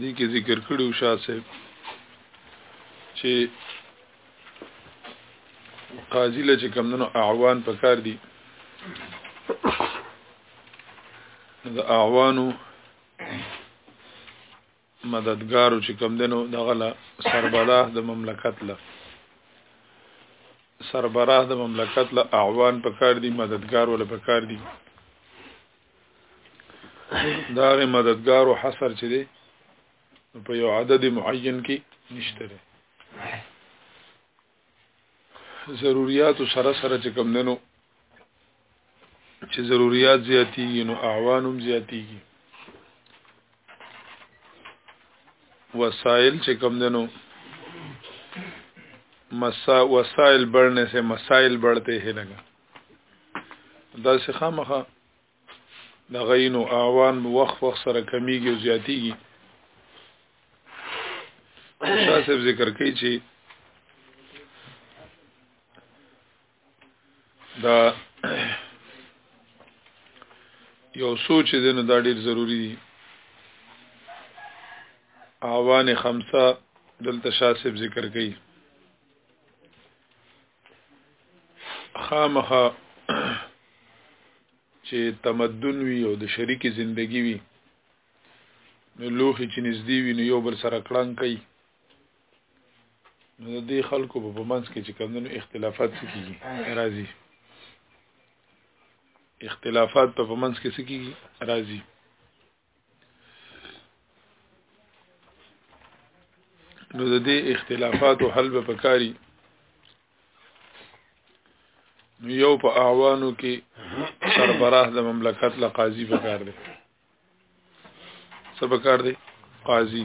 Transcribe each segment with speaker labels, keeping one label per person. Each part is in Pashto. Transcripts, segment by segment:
Speaker 1: دې کې ذکر کړی و شاه صاحب چې قاضي له چې کمندونو اعوان پکار دي د اعوانو مددګارو چې کم دنو دغه لا سربراه د مملکت لا سربراه د مملکت لا اعوان پکار دي مددګار ول پکار دي دا غي مددګار او حصر چې دی په یو عدد معین کې نشته دی ضرورت سره سره چې کم دنو چې ضرورت زیاتیږي نو اعوانم زیاتیږي وسائل چې کم دنو مسا وسائل بڑھنے سے مسائل بڑھتے ہیں لگا دا څه خامخه د غینو اعوان وخت وخت سره کمیږي او زیاتیږي شاسب ذکر کوي چې دا یو سوچ دې نو دا ډیر ضروری دی اعوان خمسه دلته شاسب ذکر کوي خامخه چې تمدن وي او د شریکې زندگی وي نو لوخي چې نږدې وي نو یو بل سره کړنګ کوي نو د دې خلکو په منځ کې چې کمونو اختلافات کیږي راځي اختلافات په منځ کې کیږي راځي نو د دې اختلافات او حل به پکاري نو یو په اعوانو کې سربراه د مملکت له قاضي پکار دی څه پکار دی قاضي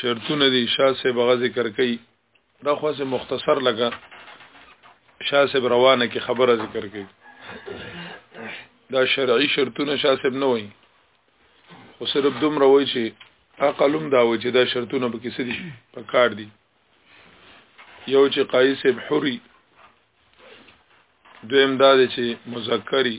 Speaker 1: شرطونه دي شاه صاحب غا ذکر کوي دا خو سه مختصر لګه شاه صاحب روانه کې خبره ذکر کوي دا شرعي شرطونه شاه صاحب نه وایي خو صرف دومره وایي چې اقلم دا وایي چې دا شرطونه به کیسه دي په کار دي یو چې قایص صاحب حوري دویم دا دی چې مذکری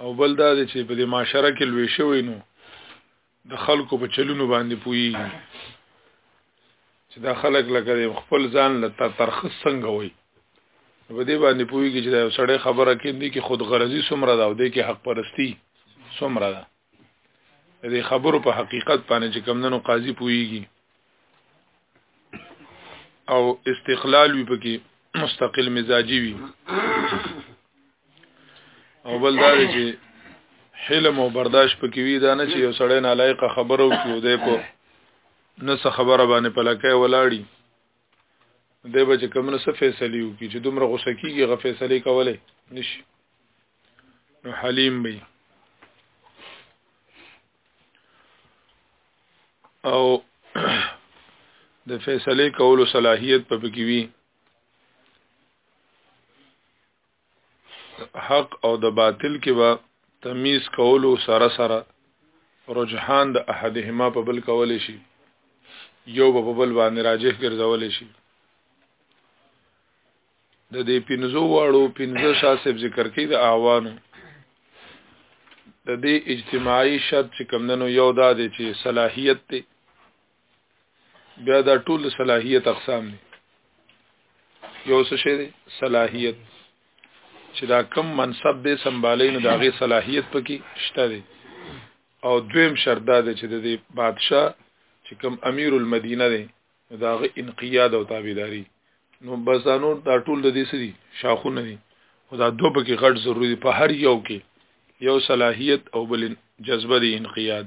Speaker 1: او بل دا دی چې په دې معاشره کې لوي شوی نو د خلکو په چلونو باندې پوي چې دا خلک لکه خپل ځان له ترخص څنګه وي په دې باندې پوي چې دا سړی خبره کوي کې خود غرضي سمره ده او دې کې حق پرستی سمره ده دې خبرو په حقیقت باندې چې کمندنو قاضي پويږي او استقلال وي پکې مستقل مزاجي وي او بل دا چې حلم او برداشت پکې وي دا نه چې یو سړی نالایق خبرو کې ودې کو نس خبره باندې پلکې ولاړی دی به چې کومه څه فیصله وکړي چې دومره غوسه کیږي غو فیصله کولای نشي نو حلیم به او د فیصله کولو صلاحیت په پکې وي حق او د باطل کې به تمیز کولو سره سره رجحان د احدهما په بل کول شي یو په بل باندې راجح ګرځول شي د دې پنځو واړو پنځه شاسب ذکر کې د اعوانو د دې اجتماعي شرط چې کمندنو یو دا دی چې صلاحیت ته بیا دا ټول صلاحیت اقسام دي یو څه شی دی صلاحیت چې دا کم منصب دی سمبالې نو داغه صلاحیت پکې شته دی او دویم شرط دا دی چې د بادشاه چې کم امیر المدینه دی داغه انقیاد او تابعداري نو بس دا نور دا ټول د دې سری شاخونه دي او دا دوه پکې غټ ضروری په هر یو کې یو صلاحیت او بل جذبه دی انقیاد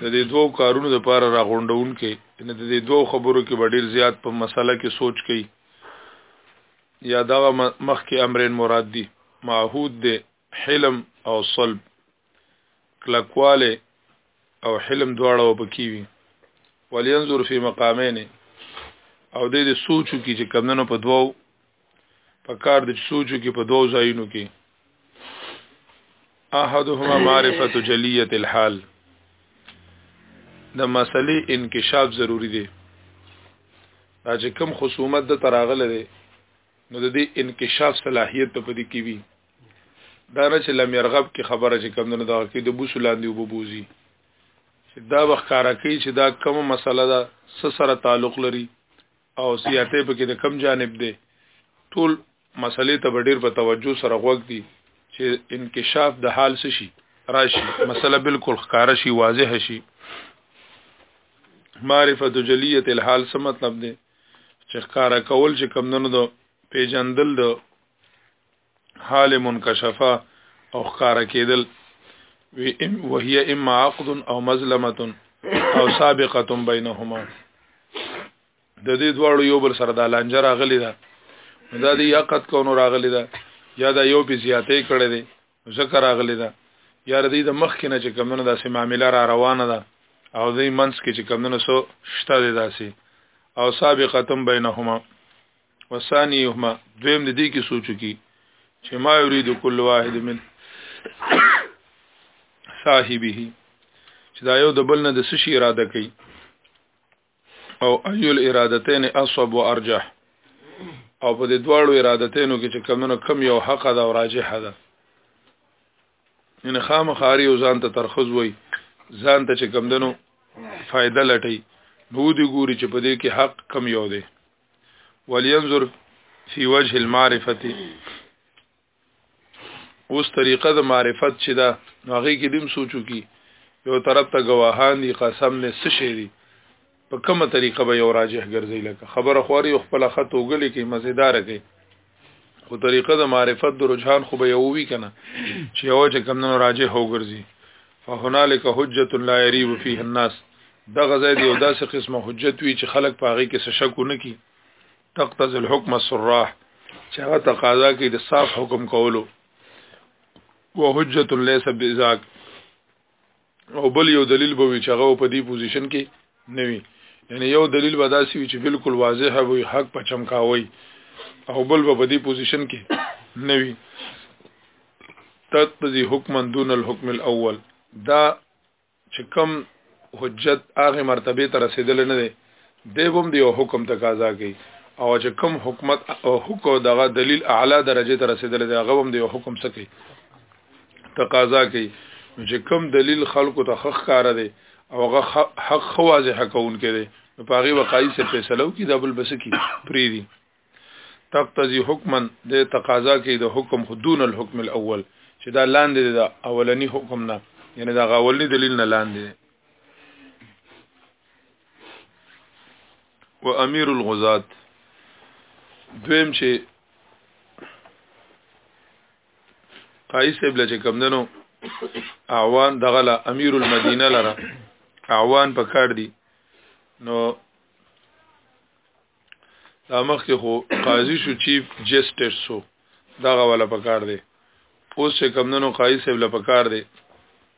Speaker 1: د دې دوو کارونو د پاره را غونډون کې ان د دې دوو خبرو کې ډیر زیات په مسله کې سوچ کوي یا دا مخ کې امرین مراد دي معهود دي حلم او صلب کلکواله او حلم دواړه وبکی وي ولینظر فی مقامین او د دې سوچو کې چې کمندونو په دوو په کار د سوچو کې په دوه ځایونو کې احدهما معرفت جلیت الحال د مسلې انکشاف ضروری دی دا چې کم خصومت د تراغله دی نو د دې انکشاف صلاحیت په دې کې وی دا نه چې لم يرغب کې خبره چې کم نه دا کې د بوسو لاندې وبوزي چې دا وخت کارا کوي چې دا کومه مسله ده سره تعلق لري او سیاته په کې د کم جانب دی ټول مسلې ته ډیر په توجه سره غوږ دي چې انکشاف د حال څه شي راشي مسله بالکل ښکاره شي واضح شي معرفت جلیت الحال څه مطلب دی چې ښکارا کول چې کم نه دو پیجندل دو حال منکشفه او ښکارا کېدل وهي اما عقد او مظلمه او سابقه بينهما د دې دواړو یو بل سره د لانجه راغلی ده دا د یقت کونو راغلی ده یا دا یو په زیاتې کړی دی ذکر راغلی ده یا د دې د مخ کې نه چې کمونه داسې معاملې را روانه ده او دې منس کې چې کمونه سو شته دي داسې او سابقه بينهما وسانیهما دویم د دې کې سوچو کې چې ما یرید کل واحد من صاحبه چې دا یو د بل نه د سشي اراده کوي او ایل ارادتین اصب و ارجح او په دې دواړو ارادتینو کې چې کمونو کم یو حق ده او راجح ده ان خام خاري او ځان ته ترخص وای ځان ته چې کم دنو فائدہ لټي نو دی ګوري چې په دې کې حق کم یو دی ولینظر فی وجه المعرفت اوس طریقه د معرفت چې دا هغه کې دیم سوچو کی یو طرف ته گواهان دي قسم نه څه شي دي په کومه طریقه به یو راجح ګرځي لکه خبره خوري خپل خط وګلی کې مزیدار کې خو طریقه د معرفت د رجحان خو به یو وی کنه چې یو چې کمنو راجه هو ګرځي فهنالک حجت لا یریب فیه الناس دا غزا دی او داسې قسمه حجت وی چې خلک پاغي کې څه شک نه کی تقتض الحكم الصراح چې هغه تقاضا کوي د صاف حکم کولو وحجت ليس بذاک او بل یو دلیل به وي چې هغه په دې پوزیشن کې نه وي یعنی یو دلیل به داسې وي چې بالکل واضح وي حق په چمکاوي او بل به په دې پوزیشن کې نه وي تقضي حکما دون الحكم الاول دا چې کوم حجت هغه مرتبه ته رسیدل نه دی دی بم دی او حکم تقاضا کوي او چې کم حکومت او حکم دغه دلیل اعلی درجه ته رسیدل دی هغه بم دی او حکم سکی تقاضا کوي چې کم دلیل خلکو ته حق کار دی او هغه حق خواځه حقون کړي نو پاغي وقایي سره فیصلو کی دبل بس کی پری دی تقتضي حکما د تقاضا کوي د حکم خودون الحكم الاول چې دا لاندې دا اولنی حکم نه یعنی دا غاولنی دلیل نه لاندې و امیر الغزات دویم چې قایص ابل چې کمندنو اعوان دغلا امیر المدینه لره اعوان په کار دي نو دا مخکې خو قاضي شو چیف جسټس شو دغه ولا په کار دي اوس چې کمندنو قایص ابل په کار دي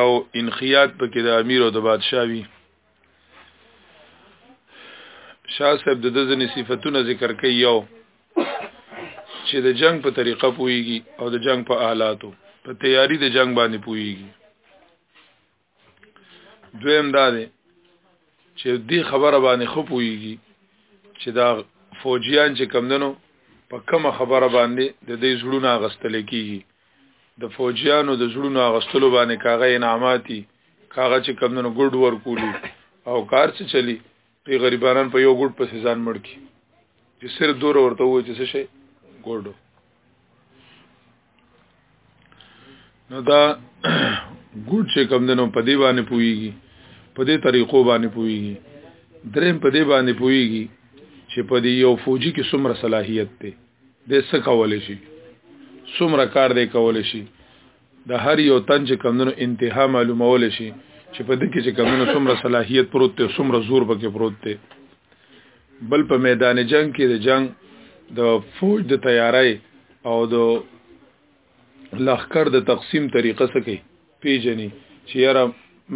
Speaker 1: او انقیاد په کې د امیر او د بادشاه وي شاه صاحب د دزنې صفاتونه ذکر کوي یو چې د جنگ په طریقه پويږي او د جنگ په آلاتو په تیاری د جنگ باندې پويږي دویم دا دی چې دې خبره باندې خو پويږي چې دا فوجیان چې کمندنو په کومه خبره باندې د دې زړونه غستل کیږي د فوجیانو د زړونو اغستلو باندې کاغه انعاماتي کاغه چې کمونو ګډ ورکولو او کار څه چلی په غریبانان په یو ګډ په سزان مړ کی چې صرف دور ورته وای چې څه شي ګډو نو دا ګډ چې کمونو په دی باندې پويږي په دې طریقو باندې پويږي دریم په دې باندې پويږي چې په دې یو فوجي کې څومره صلاحیت ته د څه کول شي څومره کار دی کول شي د هر یو تن چې کمونو انتها معلومول شي چې په دې کې چې کمونو څومره صلاحیت پروت دی څومره زور پکې پروت دی بل په میدان جنگ کې د جنگ د فوج د تیارای او د لخر د تقسیم طریقه سکی پیجنی چې یاره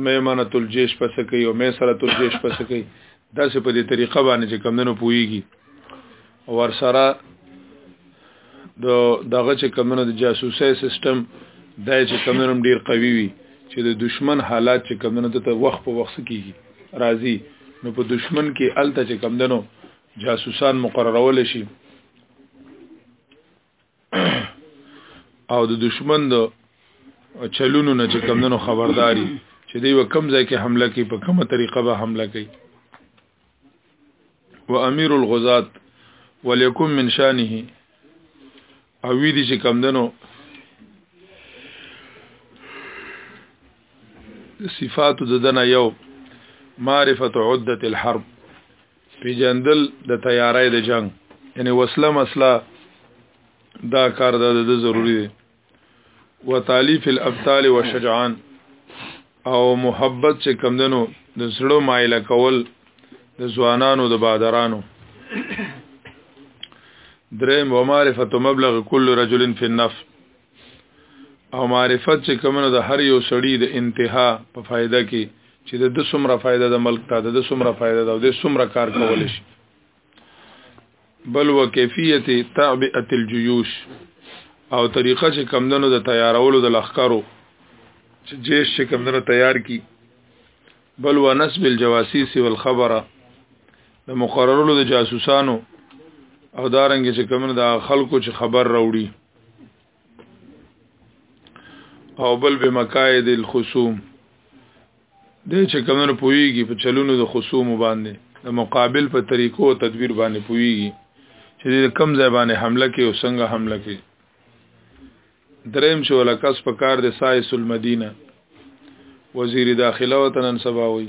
Speaker 1: میمنه الجيش پس کوي او میسره الجيش پس کوي دا څه په دې طریقه باندې چې کمندونو پويږي ور سره د دغه چې کمندونو د جاسوسي سیستم دای چې کمندونو ډیر قوي وي چې د دشمن حالات چې کمندونو ته وخت په وخت کیږي راځي نو په دشمن کې الته چې کمندونو جاسوسان مقررول شي او د دشمن د چلونو نه چې کمندونو خبرداري چې دی و کم ځای کې حمله کوي په کومه طریقه به حمله کوي و امیر الغزات وليكن من شانه او وی دي چې کمندونو صفات د دنا یو معرفت عدت الحرب پیجندل د تیارای د جنگ یعنی وسله مسله دا کار د د ضروری دی و تالیف الابطال و شجعان او محبت چې کمدنو د سړو مایله کول د ځوانانو د بادرانو درم و معرفت مبلغ کل رجل فی النفس او معرفت چې کومنه د هر یو سړی د انتها په فایده کې چې د د څومره فایده د ملک ته د د څومره فایده د د څومره کار کول شي بل وکیفیت تعبئه الجيوش او طریقه چې کمندونو د تیارولو د لخرو چې جیش چې کمندونو تیار کی بل ونسب الجواسيس والخبره د مقررولو د جاسوسانو او دارنګ چې کوم د خلکو چې خبر راوړي او بل به مقاعد الخصوم د چې کمنو پويږي په چلونو د خصوم باندې د مقابل په طریقو او تدبیر باندې پويږي چې د کم ځای باندې حمله کوي او څنګه حمله کوي دریم چې ولکس په کار د سایس المدینه وزیر داخله وطن سباوي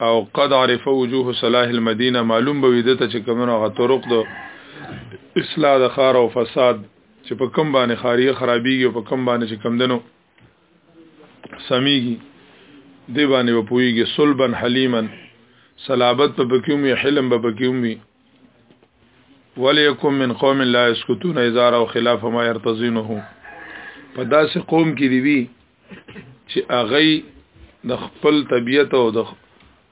Speaker 1: او قد عرف وجوه صلاح المدینه معلوم به ویده ته چې کومه غ طرق دو اصلاح د خار او فساد چې په کم باندې خاریه خرابيږي او په کم باندې چې کم دنو سميږي دی باندې په پويږي صلبن حلیمن صلابت په بکیوم یا حلم په بکیوم وی وليكم من قوم لا يسكتون اذا راوا خلاف ما يرتضونه په داسې قوم کې دی وی چې هغه د خپل طبیعت او د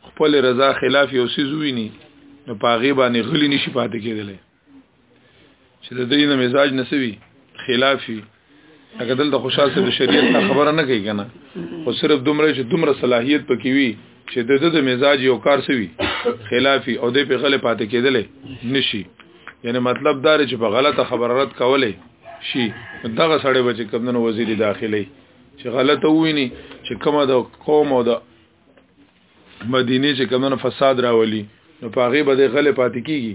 Speaker 1: خپل رضا خلاف یو سیز ویني نو پاغي باندې غلی نشي پاتې کېدل چې د دې نه مزاج نسوي خلافي اګه دلته خوشاله سره شریعت خبره نه کوي کنه خو صرف دومره چې دومره صلاحیت پکې وي چې د د مزاج یو کار سوي خلافي او د په غلې پاتې کېدل نشي یعنی مطلب دا چې په غلطه خبره رد کولې شي دغه سړی به چې کمنو وزیر داخلي چې غلطه ویني چې کومه د قوم او د مدینه چې کمنو فساد راولي نو په هغه به د غلې پاتې کیږي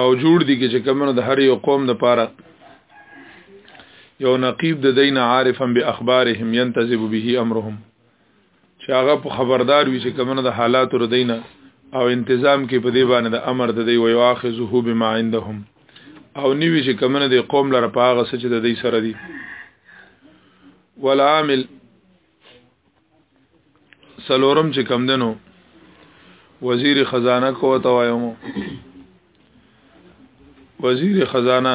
Speaker 1: او جوړ دي کې چې کومه د هر یو قوم د پاره یو نقیب د دین عارفا باخبارهم ينتزب به امرهم چې هغه په خبردار وي چې کومه د حالات ور دینه او انتظام کې په دې باندې د امر د دی ویو اخذه بما عندهم او نیوی چې کومه د قوم لپاره په هغه څه چې د دې سره دي والعامل سلورم چې کم دنو وزیر خزانه کو توایمو وزیر خزانه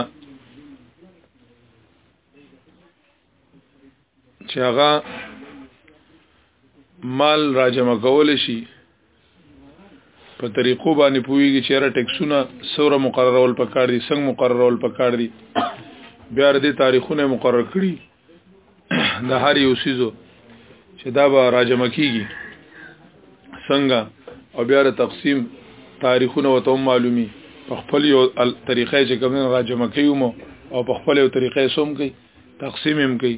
Speaker 1: چې هغه مال راجمع کول شي په طریقو باندې پوېږي چې را ټیکسونه سوره مقررول پکار دي څنګه مقررول پکار دي بیا دې تاریخونه مقرر کړي د هر یو سیزو چې دا به راجمع کیږي څنګه او بیا تقسیم تاریخونه وته معلومي په خپل یو طریقې چې کوم راجمع کیوم او په خپل یو طریقې سوم کوي تقسیم هم کوي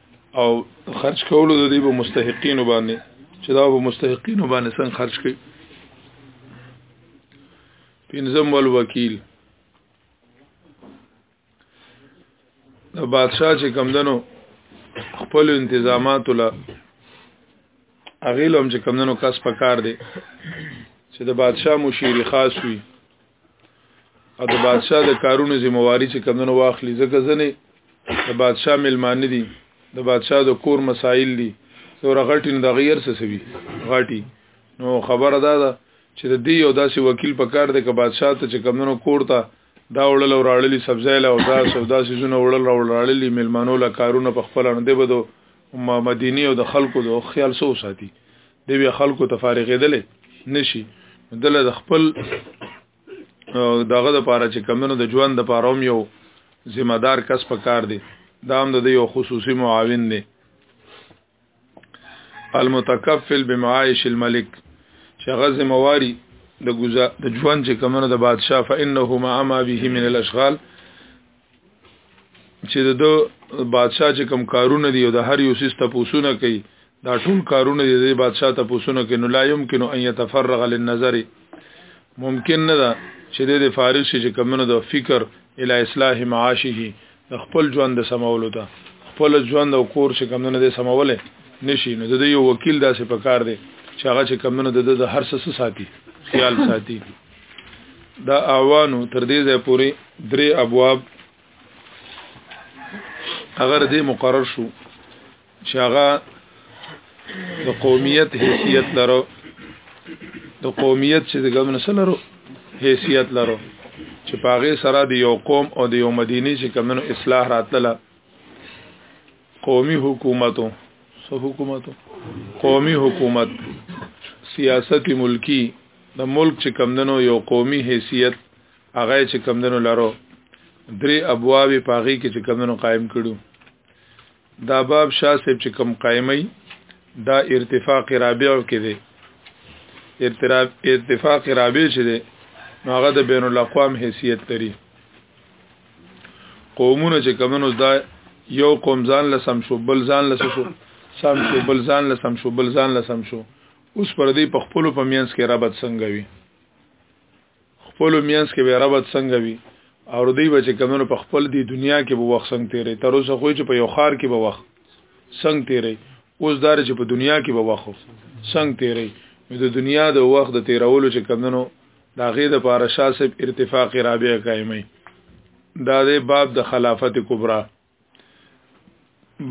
Speaker 1: او خرج کولو د دې په مستحقینو باندې چې دا په مستحقینو باندې څنګه خرج کړي پنځم ول وکیل د بادشاہ چې کمدنو خپل انتظامات له اغیلم چې کمدنو کس پکار دی چې د بادشاہ مشیر خاص وي او د بادشاہ د کارونو ذمہواری چې کمنو واخلي ځکه ځنه د بادشاہ ملمان دي د بادشاہ د کور مسائل دي سور غټي نه د غیر څه سوي غټي نو خبره ده دا چې د دې یو داسې وکیل په کار دی چې بادشاہ ته چې کمنو کور ته دا وړل او راړلې سبزی له او دا سودا سيزونه وړل او راړلې ملمانو له کارونه په خپل نه دی بدو هم مدینه او د خلکو د خیال سو ساتي دی بیا خلکو ته فارغېدل نشي دله د خپل دغه د پاره چې کمنو د ژوند د پاره هم یو ذمہ دار کس په کار دی دا هم د یو خصوصي معاون دی المتکفل بمعاش الملک چې هغه ذمہ واری د ګزا د ژوند چې کمنو د بادشاه فانه ما اما به من الاشغال چې د بادشاہ چې کم کارونه دي او د هر یو سیسته پوسونه کوي دا ټول کارونه دي د بادشاہ ته پوسونه کوي نو لا يمكن ان يتفرغ للنظر ممکن نه ده چې د فارغ شي چې کمنو د فکر الی اصلاح معاشه د خپل ژوند د سمولو ته خپل ژوند او کور چې کمنو د سموله نشي نو د یو وکیل داسې پکار دی چې هغه چې کمنو د د هر څه ساتي خیال ساتي دا اعوانو تر دې ځای پورې درې ابواب اگر دې مقرر شو چې هغه د قومیت حیثیت لرو د قومیت چې د ګمن سره لرو حیثیت لرو چې پاغه سره د یو قوم او د یو مدینی چې کمنو اصلاح راتله قومي حکومت سو حکومت قومي حکومت سیاست ملکی د ملک چې کمندنو یو قومي حیثیت هغه چې کمندنو لرو درې ابواب پاغي کې چې کمندنو قائم کړو دا باب شاه صاحب چې کم قائمي دا ارتفاق رابع کې دی ارتفاق رابع چې دی هغه د بین الاقوام حیثیت لري قومونه چې کمنو دا یو قوم ځان لسم شو بل ځان لسم شو سم شو بل ځان لسم شو بل ځان لسم شو اوس پر دې په خپل په مینس کې ربط څنګه وي خپل مینس کې به ربط څنګه وي او دوی به چې کمنو په خپل دی دنیا کې به وخت څنګه تیرې تر اوسه خو چې په یو خار کې به وخت څنګه تیرې اوس دار چې په دنیا کې به واخو څنګه تیری نو د دنیا د وخت د تیرولو چې کمندنو دا غې د پاره شاسب ارتفاق رابعه قائمه دا د باب د خلافت کبرا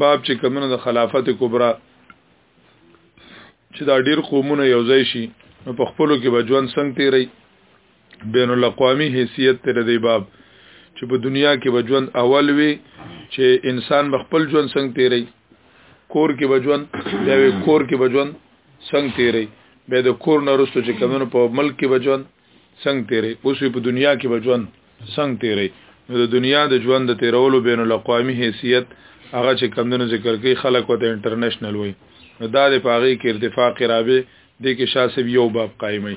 Speaker 1: باب چې کمندنو د خلافت کبرا چې دا ډیر قومونه یو ځای شي نو په خپلو کې به ژوند څنګه تیری بین الاقوامی حیثیت تر دی باب چې په دنیا کې بجوند اول وي چې انسان بخپل ژوند څنګه تیری کور کې بجوند یا کور کې بجوند څنګه تیری به د کور نه رسو چې کمنو په ملک کې بجوند څنګه تیری اوس په دنیا کې بجوند څنګه تیری نو د دنیا د ژوند د تیرولو بین الاقوامی حیثیت هغه چې کمندونو ذکر کوي خلک وته انټرنیشنل وي نو دا د پاغي کې ارتفاق رابه د کې شاسب یو باب قائمي